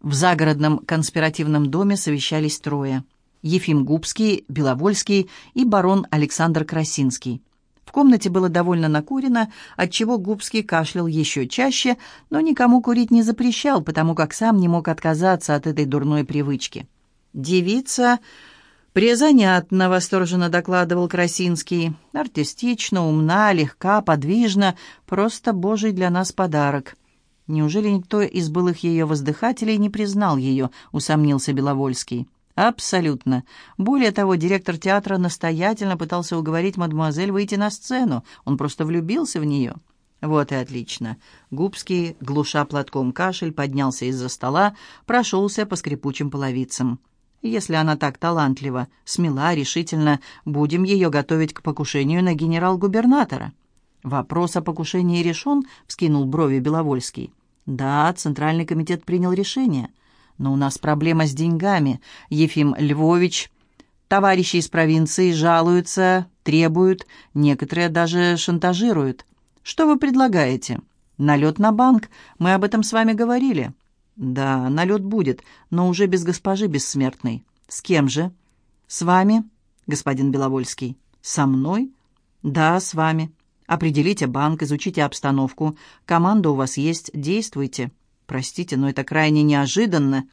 В загородном конспиративном доме совещались трое. Ефим Губский, Беловольский и барон Александр Красинский. В комнате было довольно накурено, отчего Губский кашлял еще чаще, но никому курить не запрещал, потому как сам не мог отказаться от этой дурной привычки. «Девица «Презанятно», — восторженно докладывал Красинский. «Артистично, умна, легка, подвижна. Просто божий для нас подарок». «Неужели никто из былых ее воздыхателей не признал ее?» — усомнился Беловольский. «Абсолютно. Более того, директор театра настоятельно пытался уговорить мадемуазель выйти на сцену. Он просто влюбился в нее». «Вот и отлично». Губский, глуша платком кашель, поднялся из-за стола, прошелся по скрипучим половицам. Если она так талантлива, смела, решительно, будем ее готовить к покушению на генерал-губернатора». «Вопрос о покушении решен?» — вскинул брови Беловольский. «Да, Центральный комитет принял решение. Но у нас проблема с деньгами. Ефим Львович, товарищи из провинции жалуются, требуют, некоторые даже шантажируют. Что вы предлагаете? Налет на банк? Мы об этом с вами говорили». «Да, налет будет, но уже без госпожи бессмертной». «С кем же?» «С вами, господин Беловольский». «Со мной?» «Да, с вами. Определите банк, изучите обстановку. Команда у вас есть, действуйте». «Простите, но это крайне неожиданно».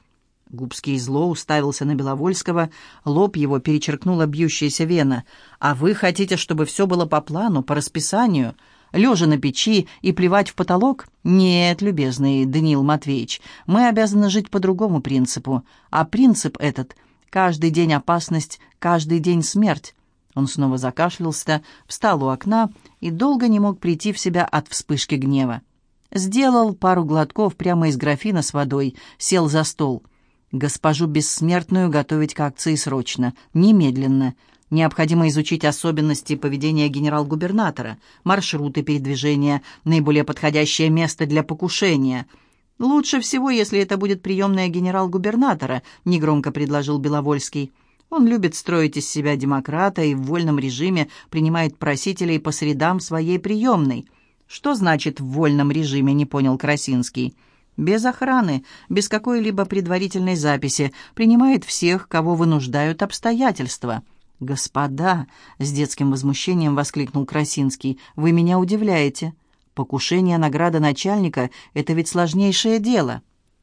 Губский зло уставился на Беловольского, лоб его перечеркнула бьющаяся вена. «А вы хотите, чтобы все было по плану, по расписанию?» лежа на печи и плевать в потолок? Нет, любезный Даниил Матвеевич, мы обязаны жить по другому принципу. А принцип этот — каждый день опасность, каждый день смерть. Он снова закашлялся, встал у окна и долго не мог прийти в себя от вспышки гнева. Сделал пару глотков прямо из графина с водой, сел за стол. «Госпожу бессмертную готовить к акции срочно, немедленно. Необходимо изучить особенности поведения генерал-губернатора, маршруты передвижения, наиболее подходящее место для покушения. «Лучше всего, если это будет приемная генерал-губернатора», — негромко предложил Беловольский. «Он любит строить из себя демократа и в вольном режиме принимает просителей по средам своей приемной». «Что значит «в вольном режиме»?» — не понял Красинский. «Без охраны, без какой-либо предварительной записи, принимает всех, кого вынуждают обстоятельства». «Господа!» — с детским возмущением воскликнул Красинский. «Вы меня удивляете. Покушение награда начальника — это ведь сложнейшее дело».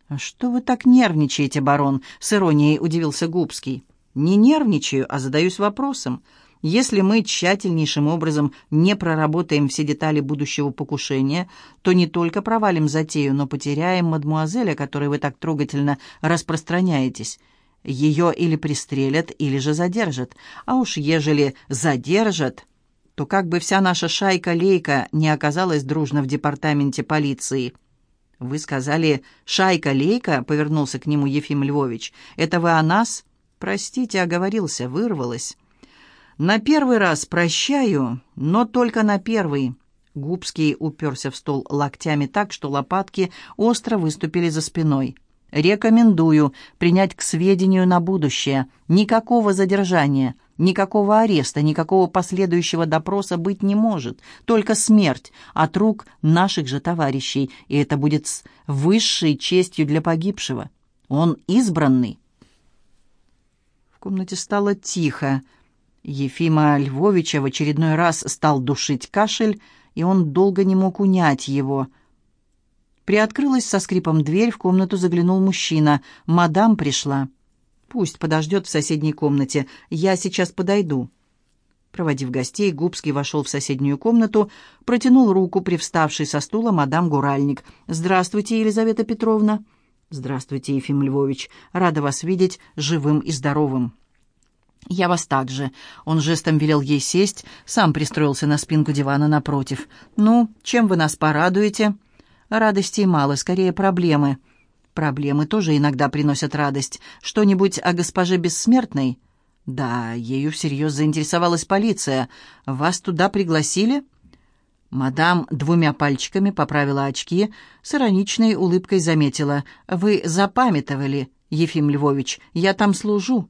«А «Что вы так нервничаете, барон?» — с иронией удивился Губский. «Не нервничаю, а задаюсь вопросом. Если мы тщательнейшим образом не проработаем все детали будущего покушения, то не только провалим затею, но потеряем мадмуазель, о которой вы так трогательно распространяетесь». Ее или пристрелят, или же задержат. А уж ежели задержат, то как бы вся наша шайка-лейка не оказалась дружно в департаменте полиции. «Вы сказали «шайка-лейка», — повернулся к нему Ефим Львович. «Это вы о нас?» «Простите, оговорился, вырвалась». «На первый раз прощаю, но только на первый». Губский уперся в стол локтями так, что лопатки остро выступили за спиной. Рекомендую принять к сведению на будущее. Никакого задержания, никакого ареста, никакого последующего допроса быть не может. Только смерть от рук наших же товарищей, и это будет с высшей честью для погибшего. Он избранный. Комнате стало тихо. Ефима Львовича в очередной раз стал душить кашель, и он долго не мог унять его – Приоткрылась со скрипом дверь, в комнату заглянул мужчина. «Мадам пришла». «Пусть подождет в соседней комнате. Я сейчас подойду». Проводив гостей, Губский вошел в соседнюю комнату, протянул руку, привставшей со стула мадам Гуральник. «Здравствуйте, Елизавета Петровна». «Здравствуйте, Ефим Львович. Рада вас видеть живым и здоровым». «Я вас также». Он жестом велел ей сесть, сам пристроился на спинку дивана напротив. «Ну, чем вы нас порадуете?» Радостей мало, скорее проблемы. Проблемы тоже иногда приносят радость. Что-нибудь о госпоже Бессмертной? Да, ею всерьез заинтересовалась полиция. Вас туда пригласили? Мадам двумя пальчиками поправила очки, с ироничной улыбкой заметила. «Вы запамятовали, Ефим Львович, я там служу».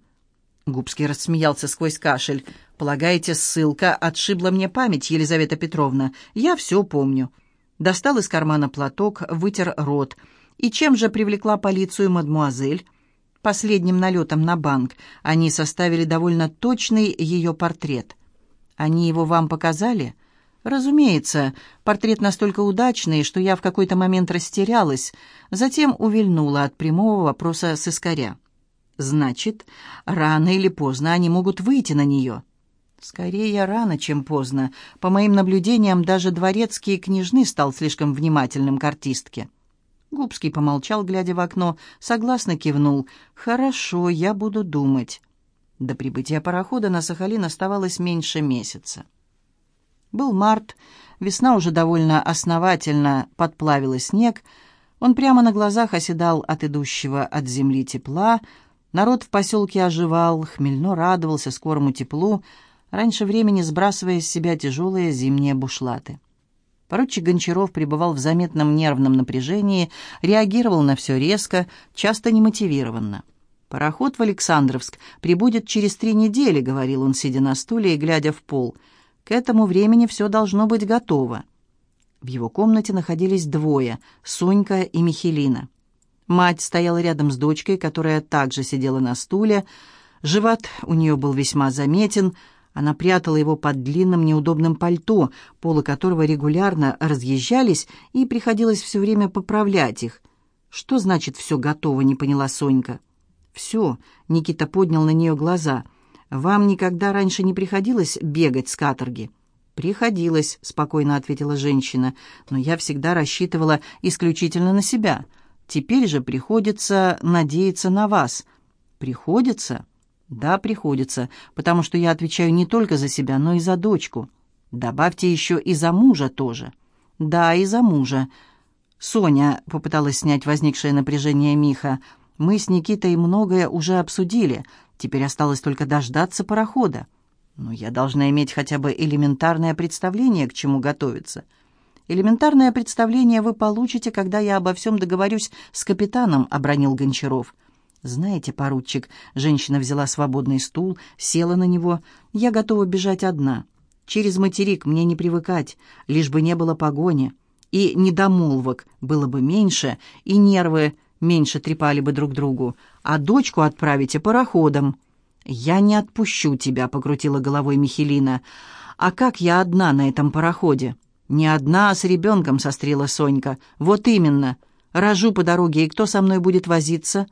Губский рассмеялся сквозь кашель. «Полагаете, ссылка отшибла мне память, Елизавета Петровна? Я все помню». Достал из кармана платок, вытер рот. И чем же привлекла полицию мадмуазель? Последним налетом на банк они составили довольно точный ее портрет. Они его вам показали? Разумеется, портрет настолько удачный, что я в какой-то момент растерялась, затем увильнула от прямого вопроса с. Значит, рано или поздно они могут выйти на нее. Скорее рано, чем поздно. По моим наблюдениям, даже дворецкий княжны стал слишком внимательным к артистке. Губский помолчал, глядя в окно, согласно кивнул. «Хорошо, я буду думать». До прибытия парохода на Сахалин оставалось меньше месяца. Был март, весна уже довольно основательно подплавила снег, он прямо на глазах оседал от идущего от земли тепла, народ в поселке оживал, хмельно радовался скорому теплу, раньше времени сбрасывая с себя тяжелые зимние бушлаты. Поручик Гончаров пребывал в заметном нервном напряжении, реагировал на все резко, часто немотивированно. «Пароход в Александровск прибудет через три недели», — говорил он, сидя на стуле и глядя в пол. «К этому времени все должно быть готово». В его комнате находились двое — Сонька и Михелина. Мать стояла рядом с дочкой, которая также сидела на стуле. Живот у нее был весьма заметен — она прятала его под длинным неудобным пальто, полы которого регулярно разъезжались, и приходилось все время поправлять их. «Что значит «все готово»?» — не поняла Сонька. «Все», — Никита поднял на нее глаза. «Вам никогда раньше не приходилось бегать с каторги?» «Приходилось», — спокойно ответила женщина, «но я всегда рассчитывала исключительно на себя. Теперь же приходится надеяться на вас». «Приходится?» «Да, приходится, потому что я отвечаю не только за себя, но и за дочку. Добавьте еще и за мужа тоже». «Да, и за мужа». Соня попыталась снять возникшее напряжение Миха. «Мы с Никитой многое уже обсудили. Теперь осталось только дождаться парохода. Но я должна иметь хотя бы элементарное представление, к чему готовиться». «Элементарное представление вы получите, когда я обо всем договорюсь с капитаном», — обронил Гончаров. «Знаете, поручик...» Женщина взяла свободный стул, села на него. «Я готова бежать одна. Через материк мне не привыкать, лишь бы не было погони. И недомолвок было бы меньше, и нервы меньше трепали бы друг другу. А дочку отправите пароходом». «Я не отпущу тебя», — покрутила головой Михелина. «А как я одна на этом пароходе?» «Не одна, а с ребенком», — сострила Сонька. «Вот именно. Рожу по дороге, и кто со мной будет возиться?»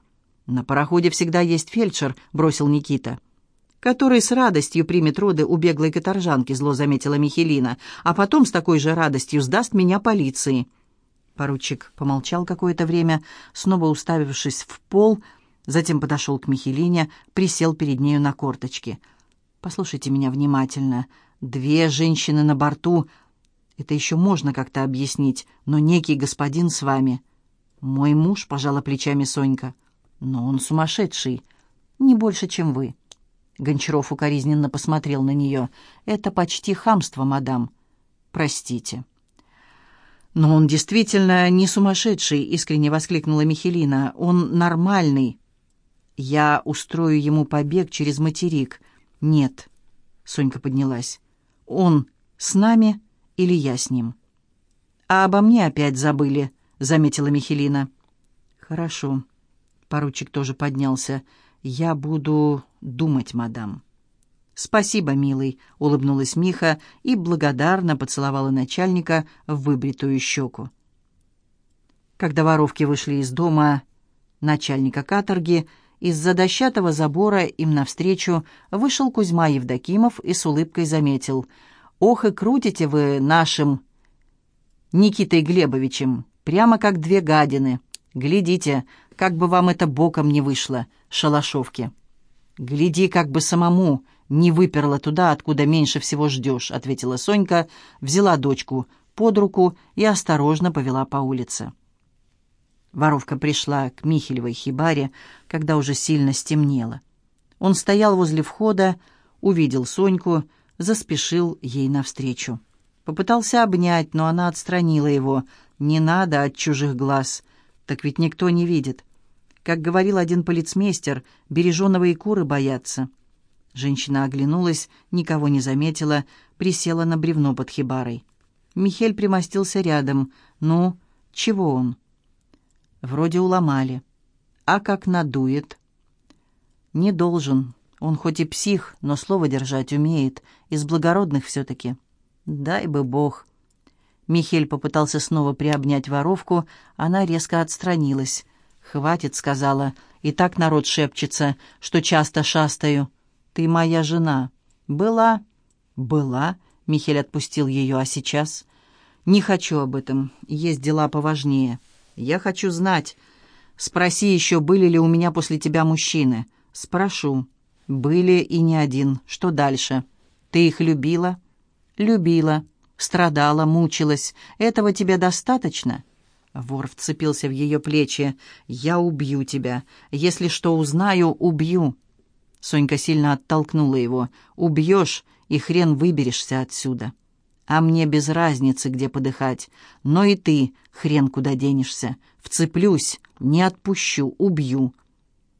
«На пароходе всегда есть фельдшер», — бросил Никита. «Который с радостью примет роды у беглой каторжанки», — зло заметила Михелина, «а потом с такой же радостью сдаст меня полиции». Поручик помолчал какое-то время, снова уставившись в пол, затем подошел к Михелине, присел перед нею на корточки. «Послушайте меня внимательно. Две женщины на борту. Это еще можно как-то объяснить, но некий господин с вами». «Мой муж», — пожала плечами Сонька. Но он сумасшедший. Не больше, чем вы. Гончаров укоризненно посмотрел на нее. Это почти хамство, мадам. Простите. «Но он действительно не сумасшедший», — искренне воскликнула Михелина. «Он нормальный. Я устрою ему побег через материк». «Нет», — Сонька поднялась. «Он с нами или я с ним?» «А обо мне опять забыли», — заметила Михелина. «Хорошо. Поручик тоже поднялся. «Я буду думать, мадам». «Спасибо, милый», — улыбнулась Миха и благодарно поцеловала начальника в выбритую щеку. Когда воровки вышли из дома начальника каторги, из-за дощатого забора им навстречу вышел Кузьма Евдокимов и с улыбкой заметил. «Ох и крутите вы нашим Никитой Глебовичем, прямо как две гадины. Глядите, как бы вам это боком не вышло, шалашовки. Гляди, как бы самому не выперло туда, откуда меньше всего ждешь», — ответила Сонька, взяла дочку под руку и осторожно повела по улице. Воровка пришла к Михелевой хибаре, когда уже сильно стемнело. Он стоял возле входа, увидел Соньку, заспешил ей навстречу. Попытался обнять, но она отстранила его. «Не надо от чужих глаз. Так ведь никто не видит. Как говорил один полицмейстер, береженого куры боятся. Женщина оглянулась, никого не заметила, присела на бревно под хибарой. Михель примостился рядом. «Ну, чего он?» Вроде уломали. А как надует? Не должен. Он хоть и псих, но слово держать умеет. Из благородных все-таки. Дай бы бог. Михель попытался снова приобнять воровку. Она резко отстранилась. «Хватит», — сказала. «И так народ шепчется, что часто шастаю. Ты моя жена». «Была». «Была», — Михель отпустил ее, «а сейчас?» «Не хочу об этом. Есть дела поважнее. Я хочу знать. Спроси еще, были ли у меня после тебя мужчины». «Спрошу». «Были и не один. Что дальше? Ты их любила?» «Любила. Страдала, мучилась. Этого тебе достаточно?» Вор вцепился в ее плечи. «Я убью тебя. Если что узнаю, убью». Сонька сильно оттолкнула его. «Убьешь, и хрен выберешься отсюда. А мне без разницы, где подыхать. Но и ты, хрен куда денешься. Вцеплюсь, не отпущу, убью».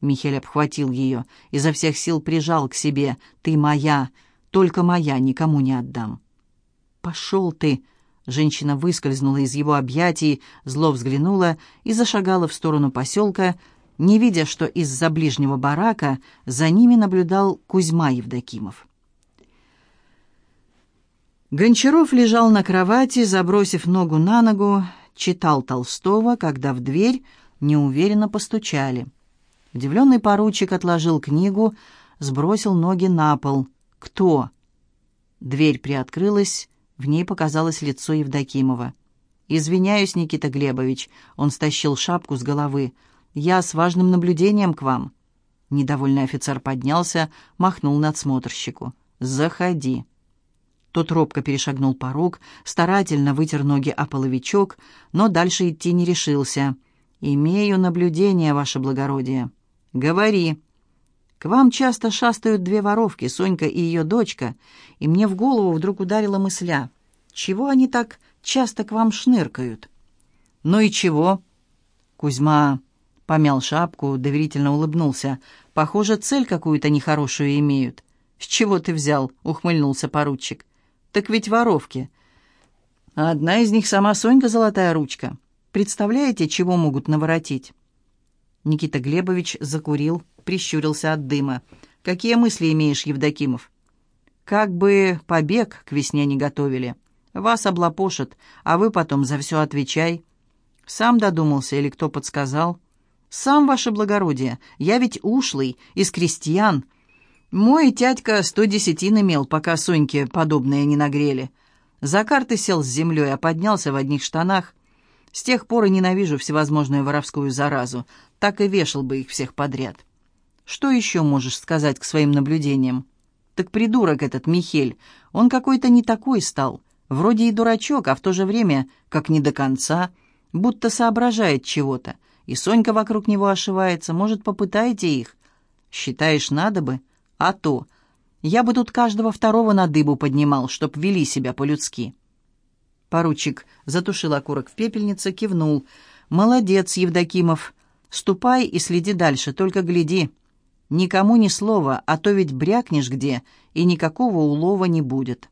Михель обхватил ее, изо всех сил прижал к себе. «Ты моя, только моя, никому не отдам». «Пошел ты!» Женщина выскользнула из его объятий, зло взглянула и зашагала в сторону поселка, не видя, что из-за ближнего барака за ними наблюдал Кузьма Евдокимов. Гончаров лежал на кровати, забросив ногу на ногу, читал Толстого, когда в дверь неуверенно постучали. Удивленный поручик отложил книгу, сбросил ноги на пол. «Кто?» Дверь приоткрылась, в ней показалось лицо Евдокимова. «Извиняюсь, Никита Глебович», — он стащил шапку с головы. «Я с важным наблюдением к вам». Недовольный офицер поднялся, махнул надсмотрщику. «Заходи». Тот робко перешагнул порог, старательно вытер ноги о половичок, но дальше идти не решился. «Имею наблюдение, ваше благородие». «Говори». К вам часто шастают две воровки, Сонька и ее дочка, и мне в голову вдруг ударила мысля, чего они так часто к вам шныркают? Ну и чего? Кузьма помял шапку, доверительно улыбнулся. Похоже, цель какую-то нехорошую имеют. С чего ты взял? ухмыльнулся поручик. Так ведь воровки. одна из них сама Сонька Золотая Ручка. Представляете, чего могут наворотить? Никита Глебович закурил, прищурился от дыма. «Какие мысли имеешь, Евдокимов?» «Как бы побег к весне не готовили. Вас облапошат, а вы потом за все отвечай». «Сам додумался или кто подсказал?» «Сам, ваше благородие, я ведь ушлый, из крестьян. Мой тятька сто десятин имел, пока Соньке подобное не нагрели. За карты сел с землей, а поднялся в одних штанах. С тех пор и ненавижу всевозможную воровскую заразу. Так и вешал бы их всех подряд». Что еще можешь сказать к своим наблюдениям? Так придурок этот Михель, он какой-то не такой стал. Вроде и дурачок, а в то же время, как не до конца, будто соображает чего-то. И Сонька вокруг него ошивается. Может, попытаете их? Считаешь, надо бы? А то. Я бы тут каждого второго на дыбу поднимал, чтоб вели себя по-людски. Поручик затушил окурок в пепельнице, кивнул. «Молодец, Евдокимов. Ступай и следи дальше, только гляди. Никому ни слова, а то ведь брякнешь где, и никакого улова не будет».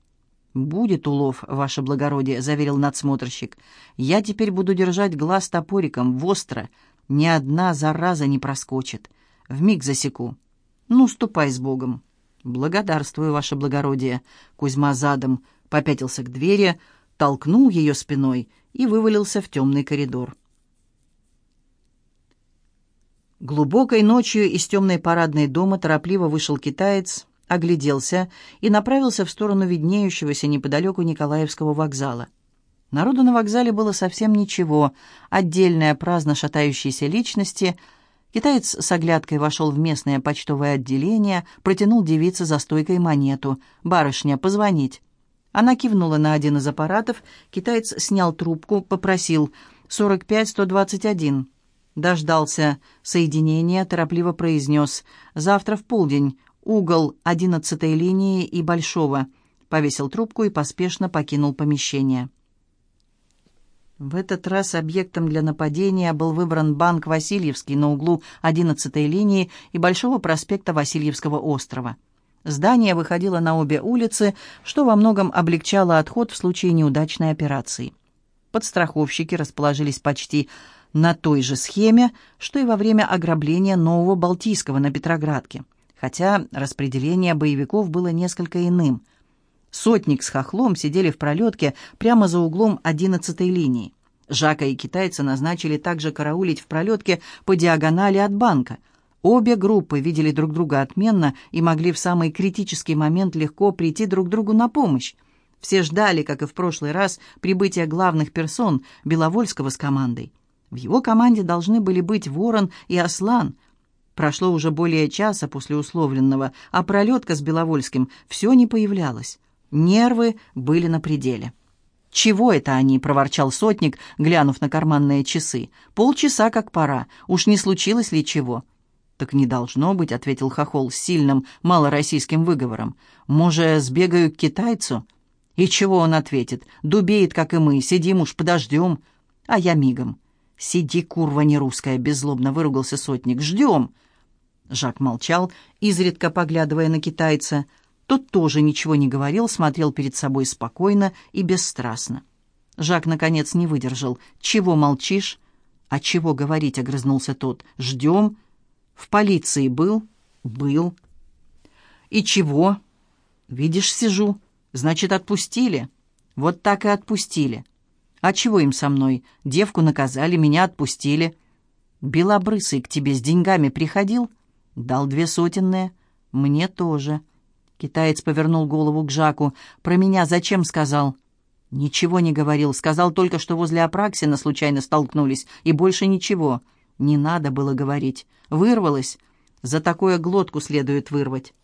«Будет улов, ваше благородие», — заверил надсмотрщик. «Я теперь буду держать глаз топориком, востро. Ни одна зараза не проскочит. Вмиг засеку. Ну, ступай с Богом». «Благодарствую, ваше благородие». Кузьма задом попятился к двери, толкнул ее спиной и вывалился в темный коридор. Глубокой ночью из темной парадной дома торопливо вышел китаец, огляделся и направился в сторону виднеющегося неподалеку Николаевского вокзала. Народу на вокзале было совсем ничего, отдельная праздно шатающиеся личности. Китаец с оглядкой вошел в местное почтовое отделение, протянул девице за стойкой монету. «Барышня, позвонить». Она кивнула на один из аппаратов, китаец снял трубку, попросил «45-121». Дождался соединения, торопливо произнес «Завтра в полдень, угол одиннадцатой линии и Большого». Повесил трубку и поспешно покинул помещение. В этот раз объектом для нападения был выбран банк «Васильевский» на углу 11-й линии и Большого проспекта Васильевского острова. Здание выходило на обе улицы, что во многом облегчало отход в случае неудачной операции. Подстраховщики расположились почти на той же схеме, что и во время ограбления Нового Балтийского на Петроградке, хотя распределение боевиков было несколько иным. Сотник с хохлом сидели в пролетке прямо за углом 11-й линии. Жака и китайца назначили также караулить в пролетке по диагонали от банка. Обе группы видели друг друга отменно и могли в самый критический момент легко прийти друг другу на помощь. Все ждали, как и в прошлый раз, прибытия главных персон Беловольского с командой. В его команде должны были быть Ворон и Аслан. Прошло уже более часа после условленного, а пролетка с Беловольским все не появлялась. Нервы были на пределе. «Чего это они?» — проворчал сотник, глянув на карманные часы. «Полчаса как пора. Уж не случилось ли чего?» «Так не должно быть», — ответил Хохол с сильным малороссийским выговором. «Може, сбегаю к китайцу?» «И чего он ответит? Дубеет, как и мы. Сидим уж, подождем». «А я мигом». «Сиди, курва не русская», — беззлобно выругался сотник. «Ждем». Жак молчал, изредка поглядывая на китайца — тот тоже ничего не говорил, смотрел перед собой спокойно и бесстрастно. Жак, наконец, не выдержал. «Чего молчишь?» «А чего говорить?» — огрызнулся тот. «Ждем». «В полиции был?» «Был». «И чего?» «Видишь, сижу. Значит, отпустили?» «Вот так и отпустили». «А чего им со мной? Девку наказали, меня отпустили». «Белобрысый к тебе с деньгами приходил?» «Дал две сотенные». «Мне тоже». Китаец повернул голову к Жаку. «Про меня зачем сказал?» «Ничего не говорил. Сказал только, что возле Апраксина случайно столкнулись, и больше ничего. Не надо было говорить. Вырвалось. За такое глотку следует вырвать».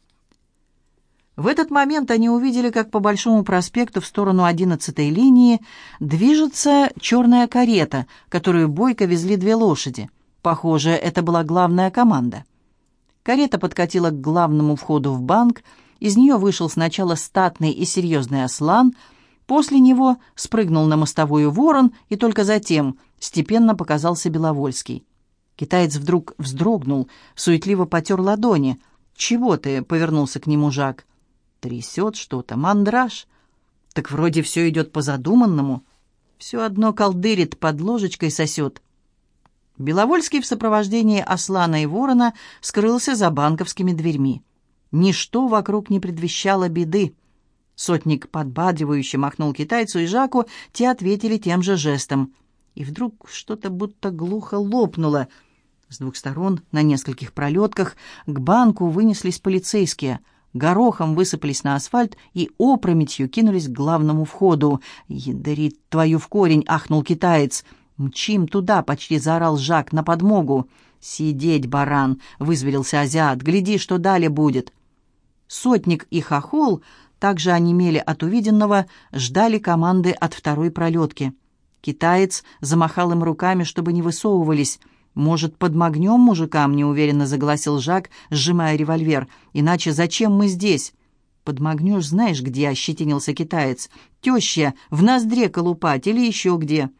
В этот момент они увидели, как по Большому проспекту в сторону 11-й линии движется черная карета, которую бойко везли две лошади. Похоже, это была главная команда. Карета подкатила к главному входу в банк, из нее вышел сначала статный и серьезный ослан, после него спрыгнул на мостовую ворон, и только затем степенно показался Беловольский. Китаец вдруг вздрогнул, суетливо потер ладони. «Чего ты?» — повернулся к нему Жак. «Трясет что-то, мандраж. Так вроде все идет по задуманному. Все одно колдырит, под ложечкой сосет». Беловольский в сопровождении Аслана и Ворона скрылся за банковскими дверьми. Ничто вокруг не предвещало беды. Сотник подбадривающе махнул китайцу и Жаку, те ответили тем же жестом. И вдруг что-то будто глухо лопнуло. С двух сторон, на нескольких пролетках, к банку вынеслись полицейские. Горохом высыпались на асфальт и опрометью кинулись к главному входу. «Ядарит твою в корень!» — ахнул китаец. «Мчим туда!» — почти заорал Жак на подмогу. «Сидеть, баран!» — вызверился азиат. «Гляди, что далее будет!» Сотник и Хохол, также онемели от увиденного, ждали команды от второй пролетки. Китаец замахал им руками, чтобы не высовывались. «Может, подмогнем мужикам?» — неуверенно загласил Жак, сжимая револьвер. «Иначе зачем мы здесь?» «Подмогнешь, знаешь, где?» — ощетинился китаец. «Теща, в ноздре колупать или еще где?»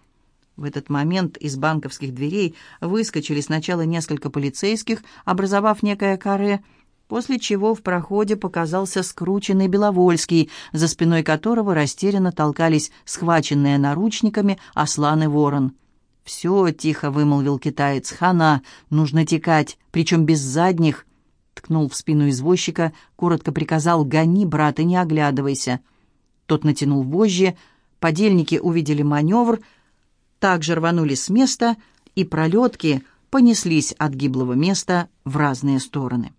В этот момент из банковских дверей выскочили сначала несколько полицейских, образовав некое каре, после чего в проходе показался скрученный Беловольский, за спиной которого растерянно толкались схваченные наручниками Аслан и Ворон. «Все», — тихо вымолвил китаец, — «хана, нужно текать, причем без задних». Ткнул в спину извозчика, коротко приказал «гони, брат, и не оглядывайся». Тот натянул вожжи, подельники увидели маневр, также рванули с места, и пролетки понеслись от гиблого места в разные стороны.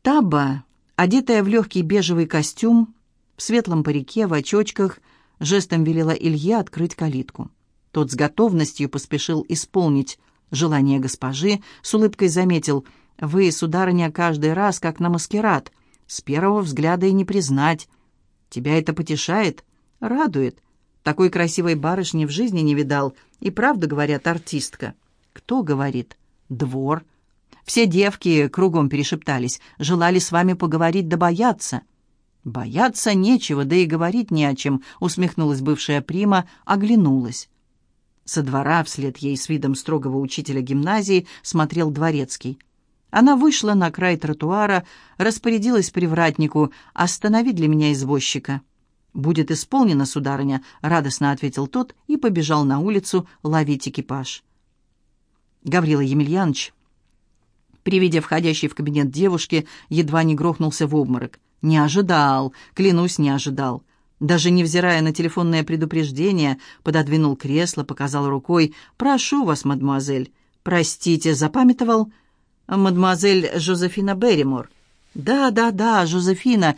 Таба, одетая в легкий бежевый костюм, в светлом парике, в очочках, жестом велела Илье открыть калитку. Тот с готовностью поспешил исполнить желание госпожи, с улыбкой заметил, «Вы, сударыня, каждый раз, как на маскарад, с первого взгляда и не признать. Тебя это потешает? Радует. Такой красивой барышни в жизни не видал. И правда, говорят, артистка». «Кто говорит?» «Двор». Все девки кругом перешептались, желали с вами поговорить да бояться». «Бояться нечего, да и говорить не о чем», — усмехнулась бывшая прима, оглянулась. Со двора вслед ей с видом строгого учителя гимназии смотрел дворецкий. Она вышла на край тротуара, распорядилась привратнику «Останови для меня извозчика». «Будет исполнено, сударыня», — радостно ответил тот и побежал на улицу ловить экипаж. Гаврила Емельянович, при виде входящей в кабинет девушки, едва не грохнулся в обморок. Не ожидал, клянусь, не ожидал. Даже невзирая на телефонное предупреждение, пододвинул кресло, показал рукой. «Прошу вас, мадемуазель». «Простите, запамятовал?» «Мадемуазель Жозефина Берримор». «Да, да, да, Жозефина.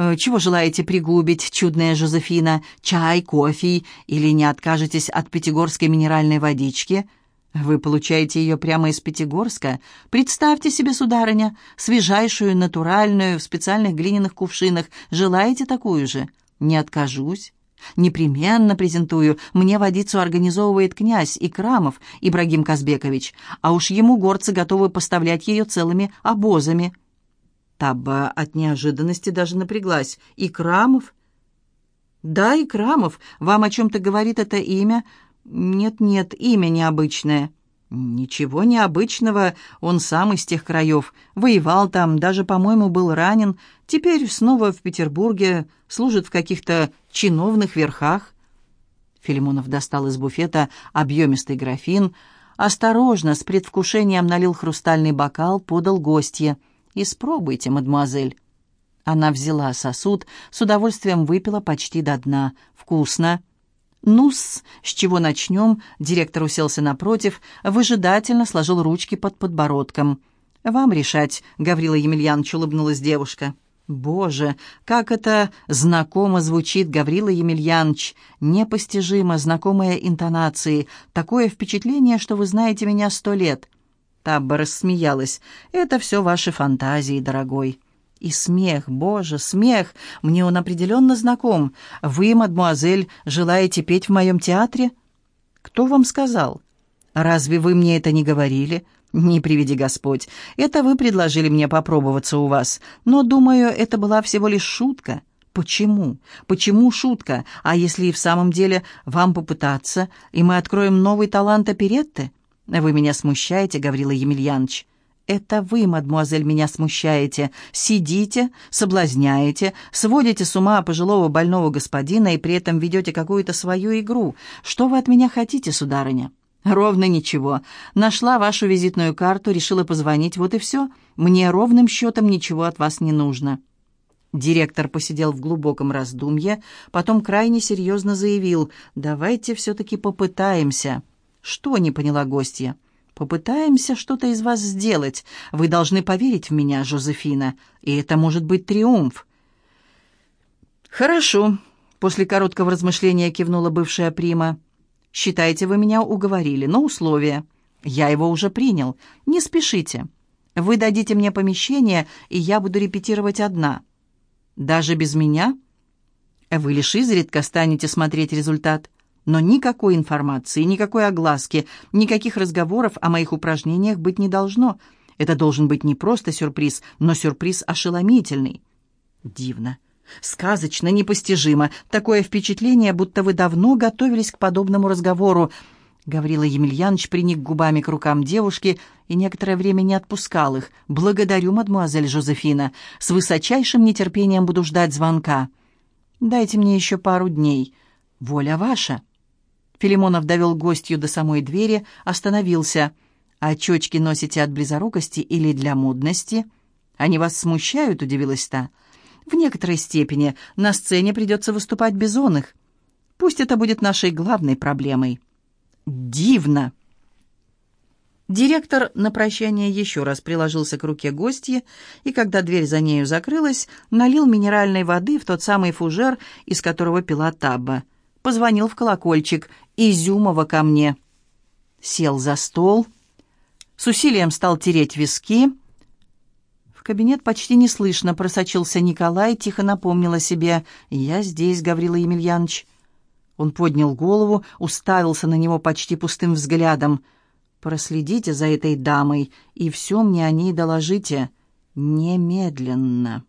Э, чего желаете пригубить, чудная Жозефина? Чай, кофе? Или не откажетесь от пятигорской минеральной водички?» «Вы получаете ее прямо из Пятигорска? Представьте себе, сударыня, свежайшую, натуральную, в специальных глиняных кувшинах. Желаете такую же?» «Не откажусь». «Непременно презентую. Мне водицу организовывает князь Икрамов Ибрагим Казбекович, а уж ему горцы готовы поставлять ее целыми обозами». Таба от неожиданности даже напряглась. «Икрамов?» «Да, Икрамов. Вам о чем-то говорит это имя?» «Нет-нет, имя необычное». «Ничего необычного, он сам из тех краев. Воевал там, даже, по-моему, был ранен. Теперь снова в Петербурге, служит в каких-то чиновных верхах». Филимонов достал из буфета объемистый графин, осторожно, с предвкушением налил хрустальный бокал, подал гостье. «Испробуйте, мадемуазель». Она взяла сосуд, с удовольствием выпила почти до дна. «Вкусно». «Ну-с, с чего начнем?» Директор уселся напротив, выжидательно сложил ручки под подбородком. «Вам решать», — Гаврила Емельянович улыбнулась девушка. «Боже, как это знакомо звучит, Гаврила Емельянович! Непостижимо знакомые интонации. Такое впечатление, что вы знаете меня сто лет». Табба рассмеялась. «Это все ваши фантазии, дорогой». И смех, боже, смех, мне он определенно знаком. Вы, мадмуазель, желаете петь в моем театре? Кто вам сказал? Разве вы мне это не говорили? Не приведи Господь. Это вы предложили мне попробоваться у вас. Но, думаю, это была всего лишь шутка. Почему? Почему шутка? А если и в самом деле вам попытаться, и мы откроем новый талант оперетты? Вы меня смущаете, Гаврила Емельянович. «Это вы, мадмуазель, меня смущаете. Сидите, соблазняете, сводите с ума пожилого больного господина и при этом ведете какую-то свою игру. Что вы от меня хотите, сударыня?» «Ровно ничего. Нашла вашу визитную карту, решила позвонить, вот и все. Мне ровным счетом ничего от вас не нужно». Директор посидел в глубоком раздумье, потом крайне серьезно заявил, «Давайте все-таки попытаемся». «Что?» — не поняла гостья. Попытаемся что-то из вас сделать. Вы должны поверить в меня, Жозефина, и это может быть триумф». «Хорошо», — после короткого размышления кивнула бывшая прима. «Считайте, вы меня уговорили, но условия. Я его уже принял. Не спешите. Вы дадите мне помещение, и я буду репетировать одна. Даже без меня? Вы лишь изредка станете смотреть результат. Но никакой информации, никакой огласки, никаких разговоров о моих упражнениях быть не должно. Это должен быть не просто сюрприз, но сюрприз ошеломительный. Дивно. Сказочно, непостижимо. Такое впечатление, будто вы давно готовились к подобному разговору. Гаврила Емельянович приник губами к рукам девушки и некоторое время не отпускал их. «Благодарю, мадмуазель Жозефина. С высочайшим нетерпением буду ждать звонка. Дайте мне еще пару дней. Воля ваша». Филимонов довел гостью до самой двери, остановился. «Очечки носите от близорукости или для модности?» «Они вас смущают?» — удивилась та. «В некоторой степени. На сцене придется выступать без их. Пусть это будет нашей главной проблемой». «Дивно!» Директор на прощание еще раз приложился к руке гостья, и когда дверь за нею закрылась, налил минеральной воды в тот самый фужер, из которого пила Табба. Позвонил в колокольчик, Изюмова ко мне. Сел за стол, с усилием стал тереть виски. В кабинет почти неслышно просочился Николай, тихо напомнил о себе. «Я здесь, Гаврила Емельянович». Он поднял голову, уставился на него почти пустым взглядом. «Проследите за этой дамой и все мне о ней доложите. Немедленно».